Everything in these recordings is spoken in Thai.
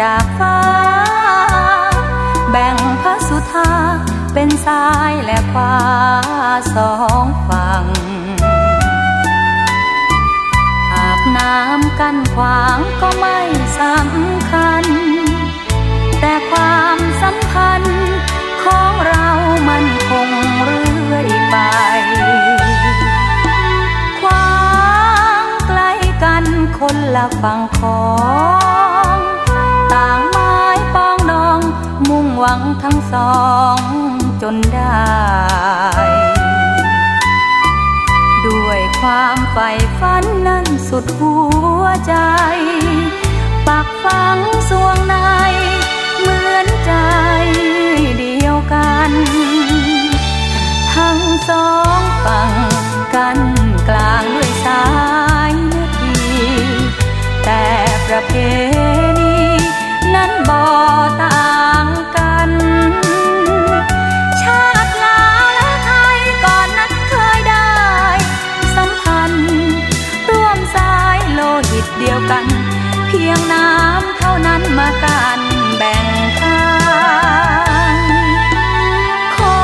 จากฟ้า แบ่งพระสุธาเป็นซ้ายและขวาสองฝั่งหากน้ำกันขวางก็ไม่สำคัญ แต่ความสัมพันธ์ของเรามันคงเรื่อยไปความใกล้กันคนละฝั่งของ หวังทั้งสองจนได้ ด้วยความใฝ่ฝันนั้นสุดหัวใจ ปักฝังสวงใน เหมือนใจเดียวกัน ทั้งสองฝั่งกันกลางด้วยสาย กันแบ่งทางขอ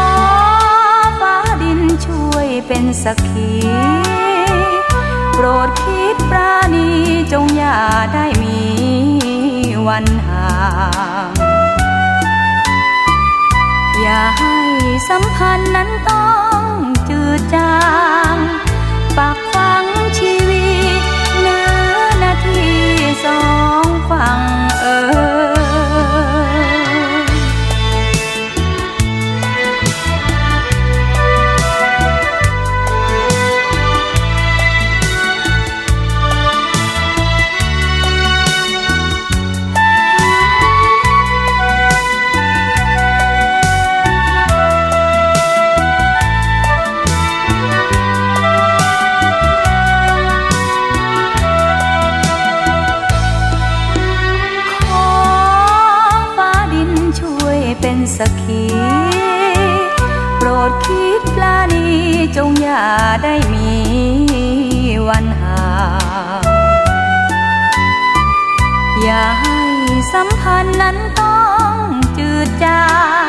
ฟ้าดินช่วยเป็นสักขีโปรดคิดปราณีจงอย่าได้มีวันห่างอย่าให้สัมพันธ์นั้นต้องจืดจาง สักขีโปรดคิดปลานีจงอย่าได้มีวันห่างอย่าให้สัมพันธ์นั้นต้องจืดจาง